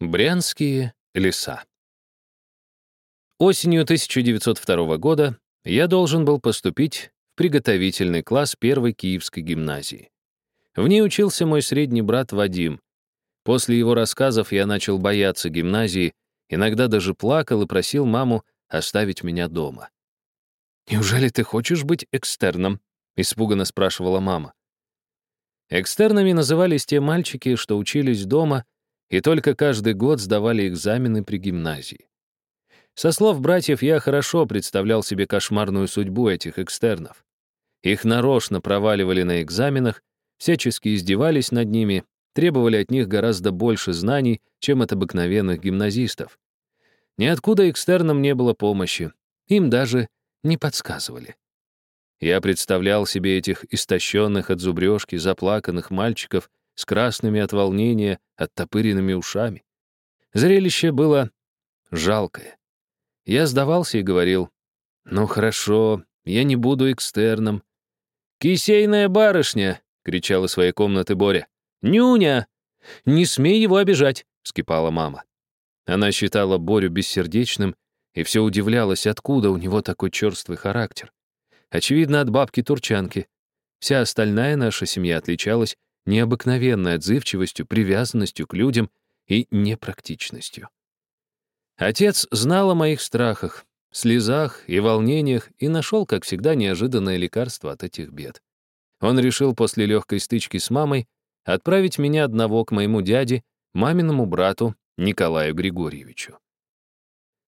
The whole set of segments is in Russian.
Брянские леса. Осенью 1902 года я должен был поступить в приготовительный класс первой Киевской гимназии. В ней учился мой средний брат Вадим. После его рассказов я начал бояться гимназии, иногда даже плакал и просил маму оставить меня дома. «Неужели ты хочешь быть экстерном?» — испуганно спрашивала мама. Экстернами назывались те мальчики, что учились дома и только каждый год сдавали экзамены при гимназии. Со слов братьев я хорошо представлял себе кошмарную судьбу этих экстернов. Их нарочно проваливали на экзаменах, всячески издевались над ними, требовали от них гораздо больше знаний, чем от обыкновенных гимназистов. Ниоткуда экстернам не было помощи, им даже не подсказывали. Я представлял себе этих истощенных от зубрежки, заплаканных мальчиков, с красными от волнения, оттопыренными ушами. Зрелище было жалкое. Я сдавался и говорил, «Ну хорошо, я не буду экстерном». «Кисейная барышня!» — кричал из своей комнаты Боря. «Нюня! Не смей его обижать!» — вскипала мама. Она считала Борю бессердечным и все удивлялась, откуда у него такой черствый характер. Очевидно, от бабки-турчанки. Вся остальная наша семья отличалась необыкновенной отзывчивостью, привязанностью к людям и непрактичностью. Отец знал о моих страхах, слезах и волнениях и нашел, как всегда, неожиданное лекарство от этих бед. Он решил после легкой стычки с мамой отправить меня одного к моему дяде, маминому брату Николаю Григорьевичу.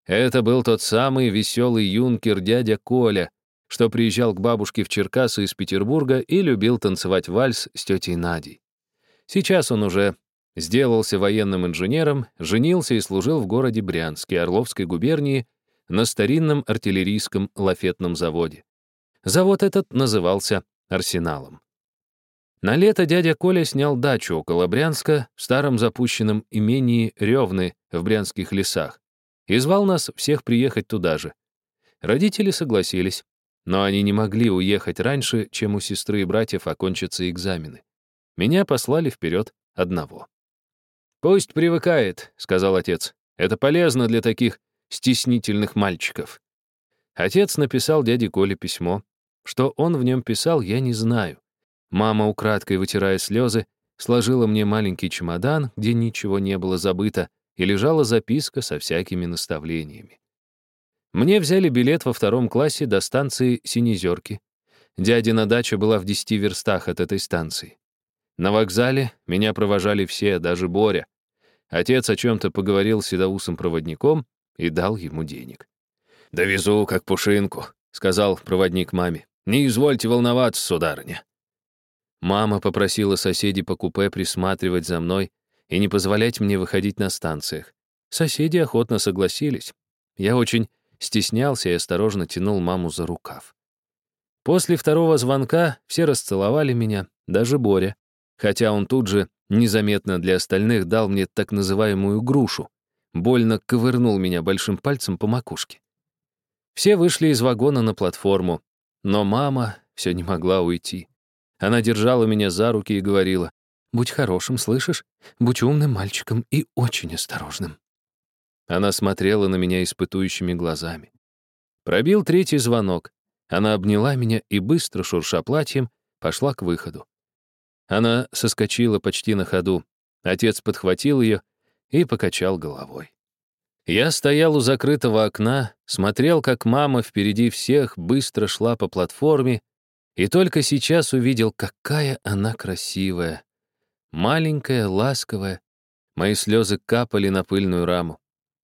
Это был тот самый веселый юнкер дядя Коля, что приезжал к бабушке в Черкасы из Петербурга и любил танцевать вальс с тетей Надей. Сейчас он уже сделался военным инженером, женился и служил в городе Брянске Орловской губернии на старинном артиллерийском лафетном заводе. Завод этот назывался «Арсеналом». На лето дядя Коля снял дачу около Брянска в старом запущенном имении Ревны в Брянских лесах и звал нас всех приехать туда же. Родители согласились. Но они не могли уехать раньше, чем у сестры и братьев окончатся экзамены. Меня послали вперед одного. «Пусть привыкает», — сказал отец. «Это полезно для таких стеснительных мальчиков». Отец написал дяде Коле письмо. Что он в нем писал, я не знаю. Мама, украдкой вытирая слезы, сложила мне маленький чемодан, где ничего не было забыто, и лежала записка со всякими наставлениями. Мне взяли билет во втором классе до станции Синезерки. Дядина дача была в десяти верстах от этой станции. На вокзале меня провожали все, даже Боря. Отец о чем-то поговорил с седоусым проводником и дал ему денег. «Довезу, как пушинку», — сказал проводник маме. «Не извольте волноваться, сударыня». Мама попросила соседей по купе присматривать за мной и не позволять мне выходить на станциях. Соседи охотно согласились. Я очень стеснялся и осторожно тянул маму за рукав. После второго звонка все расцеловали меня, даже Боря, хотя он тут же, незаметно для остальных, дал мне так называемую грушу, больно ковырнул меня большим пальцем по макушке. Все вышли из вагона на платформу, но мама все не могла уйти. Она держала меня за руки и говорила, «Будь хорошим, слышишь? Будь умным мальчиком и очень осторожным». Она смотрела на меня испытующими глазами. Пробил третий звонок. Она обняла меня и, быстро шурша платьем, пошла к выходу. Она соскочила почти на ходу. Отец подхватил ее и покачал головой. Я стоял у закрытого окна, смотрел, как мама впереди всех быстро шла по платформе, и только сейчас увидел, какая она красивая. Маленькая, ласковая. Мои слезы капали на пыльную раму.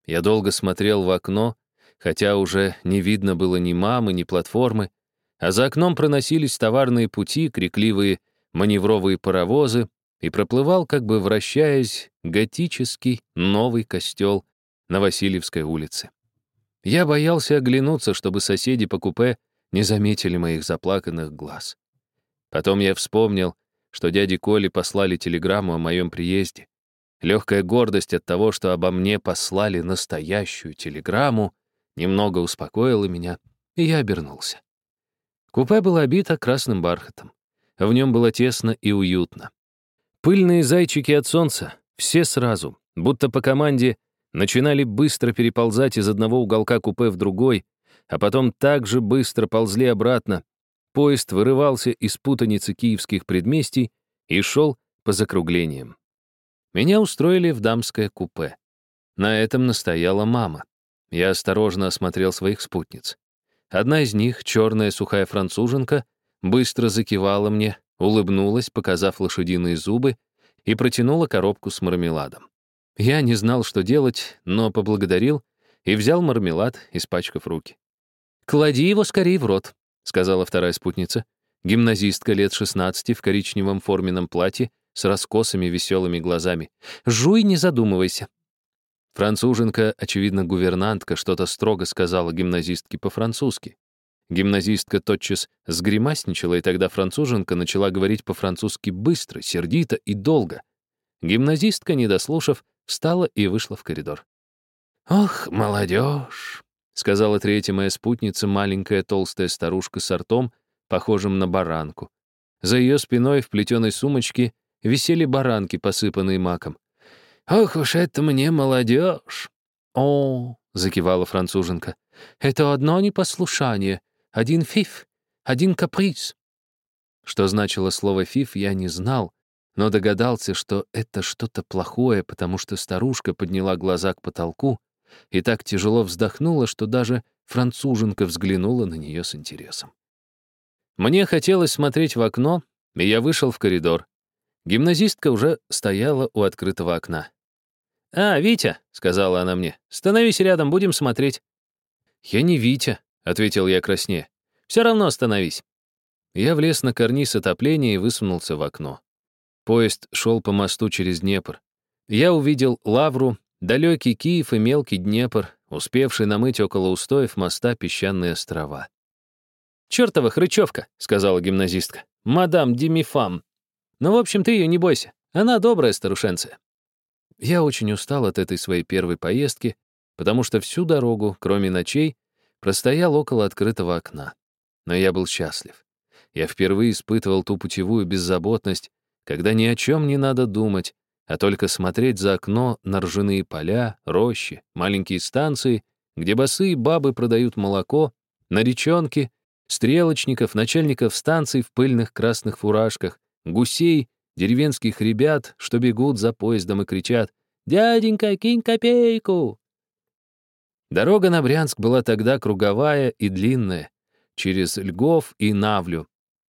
Я долго смотрел в окно, хотя уже не видно было ни мамы, ни платформы, а за окном проносились товарные пути, крикливые маневровые паровозы, и проплывал, как бы вращаясь, готический новый костел на Васильевской улице. Я боялся оглянуться, чтобы соседи по купе не заметили моих заплаканных глаз. Потом я вспомнил, что дяде Коле послали телеграмму о моем приезде. Легкая гордость от того, что обо мне послали настоящую телеграмму, немного успокоила меня, и я обернулся. Купе было обито красным бархатом. В нем было тесно и уютно. Пыльные зайчики от солнца, все сразу, будто по команде начинали быстро переползать из одного уголка купе в другой, а потом также быстро ползли обратно. Поезд вырывался из путаницы киевских предместий и шел по закруглениям. Меня устроили в дамское купе. На этом настояла мама. Я осторожно осмотрел своих спутниц. Одна из них, черная сухая француженка, быстро закивала мне, улыбнулась, показав лошадиные зубы, и протянула коробку с мармеладом. Я не знал, что делать, но поблагодарил и взял мармелад, испачкав руки. «Клади его скорее в рот», — сказала вторая спутница. Гимназистка лет 16 в коричневом форменном платье с раскосыми веселыми глазами. «Жуй, не задумывайся. Француженка, очевидно, гувернантка, что-то строго сказала гимназистке по-французски. Гимназистка тотчас сгримасничала, и тогда француженка начала говорить по-французски быстро, сердито и долго. Гимназистка, не дослушав, встала и вышла в коридор. «Ох, молодежь!» — сказала третья моя спутница, маленькая толстая старушка с ртом, похожим на баранку. За ее спиной в плетеной сумочке висели баранки, посыпанные маком. «Ох уж это мне молодежь!» «О!» — закивала француженка. «Это одно непослушание, один фиф, один каприз». Что значило слово «фиф», я не знал, но догадался, что это что-то плохое, потому что старушка подняла глаза к потолку и так тяжело вздохнула, что даже француженка взглянула на нее с интересом. Мне хотелось смотреть в окно, и я вышел в коридор. Гимназистка уже стояла у открытого окна. «А, Витя», — сказала она мне, — «становись рядом, будем смотреть». «Я не Витя», — ответил я краснее. «Все равно остановись». Я влез на карниз отопления и высунулся в окно. Поезд шел по мосту через Днепр. Я увидел Лавру, далекий Киев и мелкий Днепр, успевший намыть около устоев моста песчаные острова. «Чёртова хрычевка», — сказала гимназистка. «Мадам Демифам. Ну, в общем, ты ее не бойся. Она добрая старушенция. Я очень устал от этой своей первой поездки, потому что всю дорогу, кроме ночей, простоял около открытого окна. Но я был счастлив. Я впервые испытывал ту путевую беззаботность, когда ни о чем не надо думать, а только смотреть за окно на ржаные поля, рощи, маленькие станции, где босые бабы продают молоко, на речонки, стрелочников, начальников станций в пыльных красных фуражках, гусей, деревенских ребят, что бегут за поездом и кричат «Дяденька, кинь копейку!». Дорога на Брянск была тогда круговая и длинная, через Льгов и Навлю.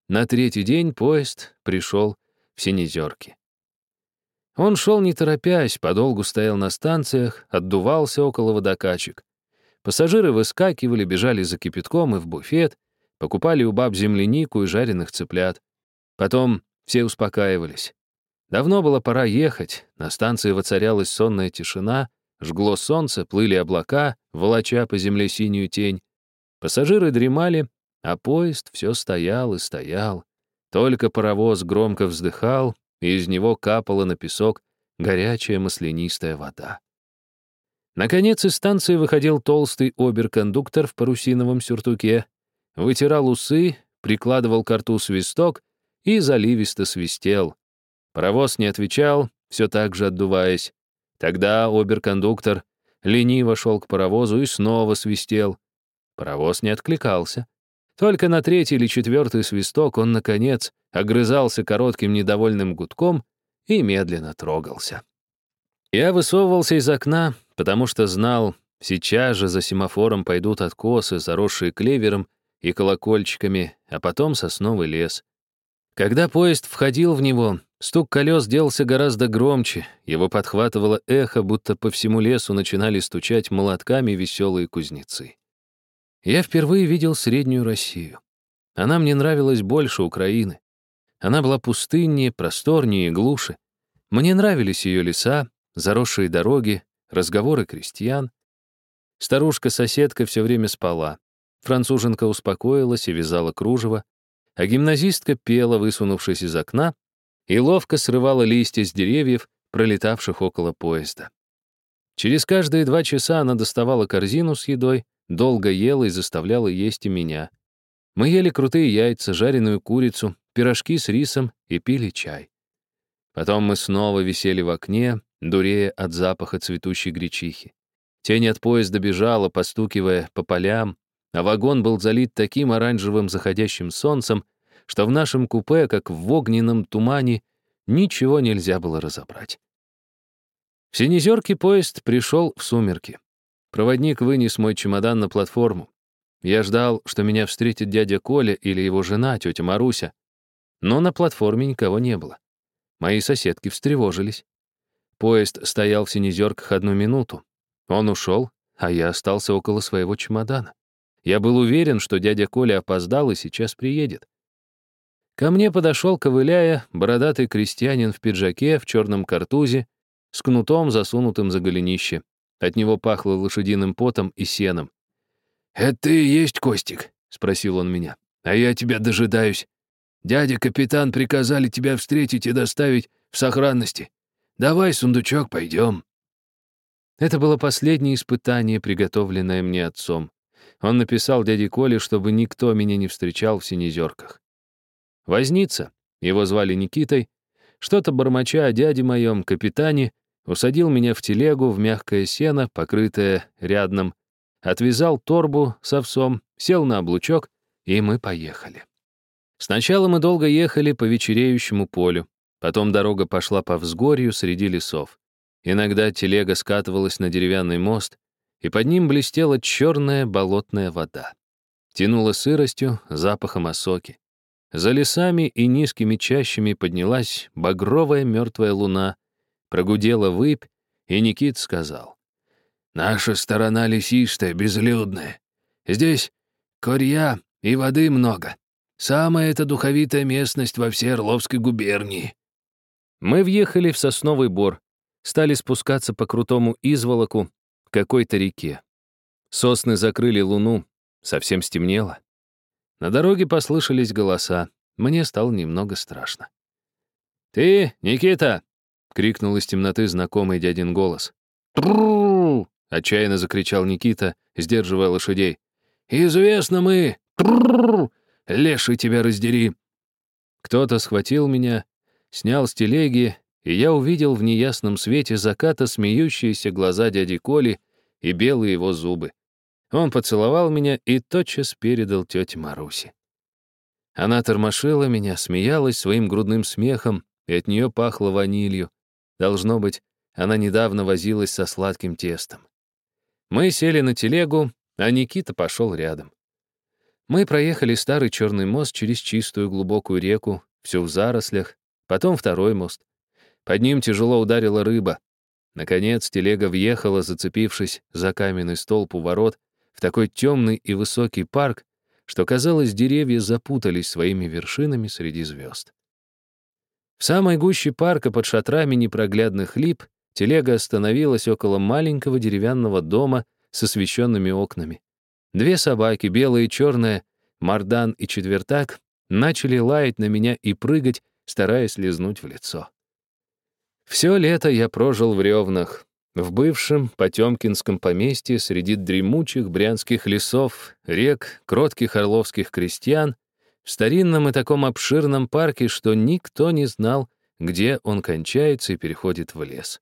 На третий день поезд пришел в Синезерки. Он шел не торопясь, подолгу стоял на станциях, отдувался около водокачек. Пассажиры выскакивали, бежали за кипятком и в буфет, покупали у баб землянику и жареных цыплят. Потом все успокаивались. Давно было пора ехать, на станции воцарялась сонная тишина, жгло солнце, плыли облака, волоча по земле синюю тень. Пассажиры дремали, а поезд все стоял и стоял. Только паровоз громко вздыхал, и из него капала на песок горячая маслянистая вода. Наконец из станции выходил толстый оберкондуктор в парусиновом сюртуке, вытирал усы, прикладывал к рту свисток и заливисто свистел. Паровоз не отвечал, все так же отдуваясь. Тогда оберкондуктор лениво шел к паровозу и снова свистел. Паровоз не откликался. Только на третий или четвертый свисток он, наконец, огрызался коротким недовольным гудком и медленно трогался. Я высовывался из окна, потому что знал, сейчас же за семафором пойдут откосы, заросшие клевером и колокольчиками, а потом сосновый лес. Когда поезд входил в него, стук колес делался гораздо громче, его подхватывало эхо, будто по всему лесу начинали стучать молотками веселые кузнецы. Я впервые видел Среднюю Россию. Она мне нравилась больше Украины. Она была пустыннее, просторнее и глуше. Мне нравились ее леса, заросшие дороги, разговоры крестьян. Старушка-соседка все время спала. Француженка успокоилась и вязала кружево а гимназистка пела, высунувшись из окна, и ловко срывала листья с деревьев, пролетавших около поезда. Через каждые два часа она доставала корзину с едой, долго ела и заставляла есть и меня. Мы ели крутые яйца, жареную курицу, пирожки с рисом и пили чай. Потом мы снова висели в окне, дурея от запаха цветущей гречихи. Тень от поезда бежала, постукивая по полям, а вагон был залит таким оранжевым заходящим солнцем, что в нашем купе, как в огненном тумане, ничего нельзя было разобрать. В Синезерке поезд пришел в сумерки. Проводник вынес мой чемодан на платформу. Я ждал, что меня встретит дядя Коля или его жена, тетя Маруся. Но на платформе никого не было. Мои соседки встревожились. Поезд стоял в Синезерках одну минуту. Он ушел, а я остался около своего чемодана. Я был уверен, что дядя Коля опоздал и сейчас приедет. Ко мне подошел, ковыляя, бородатый крестьянин в пиджаке, в черном картузе, с кнутом, засунутым за голенище. От него пахло лошадиным потом и сеном. «Это и есть Костик?» — спросил он меня. «А я тебя дожидаюсь. Дядя-капитан приказали тебя встретить и доставить в сохранности. Давай, сундучок, пойдем». Это было последнее испытание, приготовленное мне отцом. Он написал дяде Коле, чтобы никто меня не встречал в Синезерках. Возница, его звали Никитой, что-то бормоча о дяде моем, капитане, усадил меня в телегу в мягкое сено, покрытое рядным, отвязал торбу с овсом, сел на облучок, и мы поехали. Сначала мы долго ехали по вечереющему полю, потом дорога пошла по взгорью среди лесов. Иногда телега скатывалась на деревянный мост, и под ним блестела черная болотная вода. Тянула сыростью, запахом осоки. За лесами и низкими чащами поднялась багровая мертвая луна, прогудела выпь, и Никит сказал. «Наша сторона лесистая, безлюдная. Здесь корья и воды много. Самая это духовитая местность во всей Орловской губернии». Мы въехали в сосновый бор, стали спускаться по крутому изволоку какой-то реке. Сосны закрыли луну, совсем стемнело. На дороге послышались голоса. Мне стало немного страшно. «Ты, Никита!» — крикнул из темноты знакомый дядин голос. «Трррррр!» — отчаянно закричал Никита, сдерживая лошадей. «Известно мы! Трррррр! Леший тебя раздери!» Кто-то схватил меня, снял с телеги, и я увидел в неясном свете заката смеющиеся глаза дяди Коли и белые его зубы. Он поцеловал меня и тотчас передал тете Марусе. Она тормошила меня, смеялась своим грудным смехом, и от нее пахло ванилью. Должно быть, она недавно возилась со сладким тестом. Мы сели на телегу, а Никита пошел рядом. Мы проехали старый черный мост через чистую глубокую реку, всю в зарослях, потом второй мост. Под ним тяжело ударила рыба. Наконец телега въехала, зацепившись за каменный столб у ворот, в такой темный и высокий парк, что, казалось, деревья запутались своими вершинами среди звезд. В самой гуще парка под шатрами непроглядных лип телега остановилась около маленького деревянного дома с освещенными окнами. Две собаки, белая и черная, Мардан и Четвертак, начали лаять на меня и прыгать, стараясь лизнуть в лицо. Все лето я прожил в ревнах, в бывшем Потемкинском поместье среди дремучих брянских лесов, рек, кротких орловских крестьян, в старинном и таком обширном парке, что никто не знал, где он кончается и переходит в лес.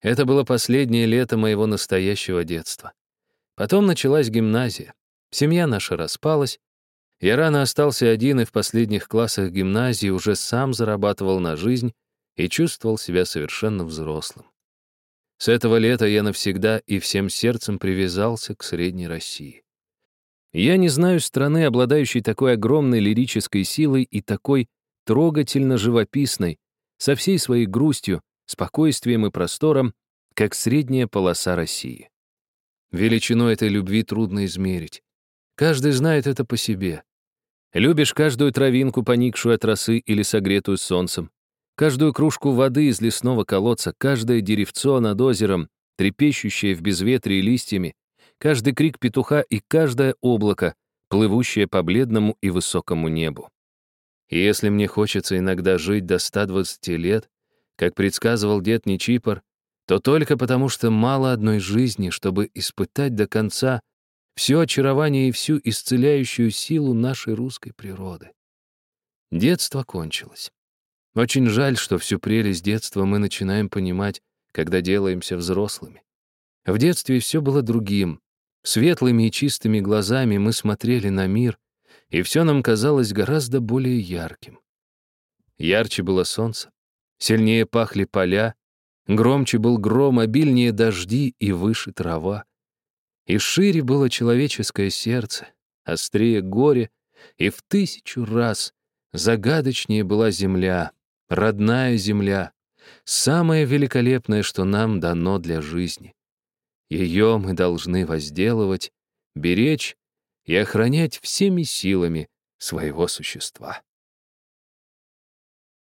Это было последнее лето моего настоящего детства. Потом началась гимназия. Семья наша распалась. Я рано остался один и в последних классах гимназии уже сам зарабатывал на жизнь и чувствовал себя совершенно взрослым. С этого лета я навсегда и всем сердцем привязался к Средней России. Я не знаю страны, обладающей такой огромной лирической силой и такой трогательно живописной, со всей своей грустью, спокойствием и простором, как средняя полоса России. Величину этой любви трудно измерить. Каждый знает это по себе. Любишь каждую травинку, поникшую от росы или согретую солнцем, Каждую кружку воды из лесного колодца, каждое деревцо над озером, трепещущее в безветрии листьями, каждый крик петуха и каждое облако, плывущее по бледному и высокому небу. И если мне хочется иногда жить до 120 лет, как предсказывал дед Нечипор, то только потому, что мало одной жизни, чтобы испытать до конца все очарование и всю исцеляющую силу нашей русской природы. Детство кончилось. Очень жаль, что всю прелесть детства мы начинаем понимать когда делаемся взрослыми. В детстве все было другим. Светлыми и чистыми глазами мы смотрели на мир, и все нам казалось гораздо более ярким. Ярче было солнце, сильнее пахли поля, громче был гром, обильнее дожди и выше трава. И шире было человеческое сердце, острее горе, и в тысячу раз загадочнее была земля, родная земля, самое великолепное, что нам дано для жизни. Ее мы должны возделывать, беречь и охранять всеми силами своего существа.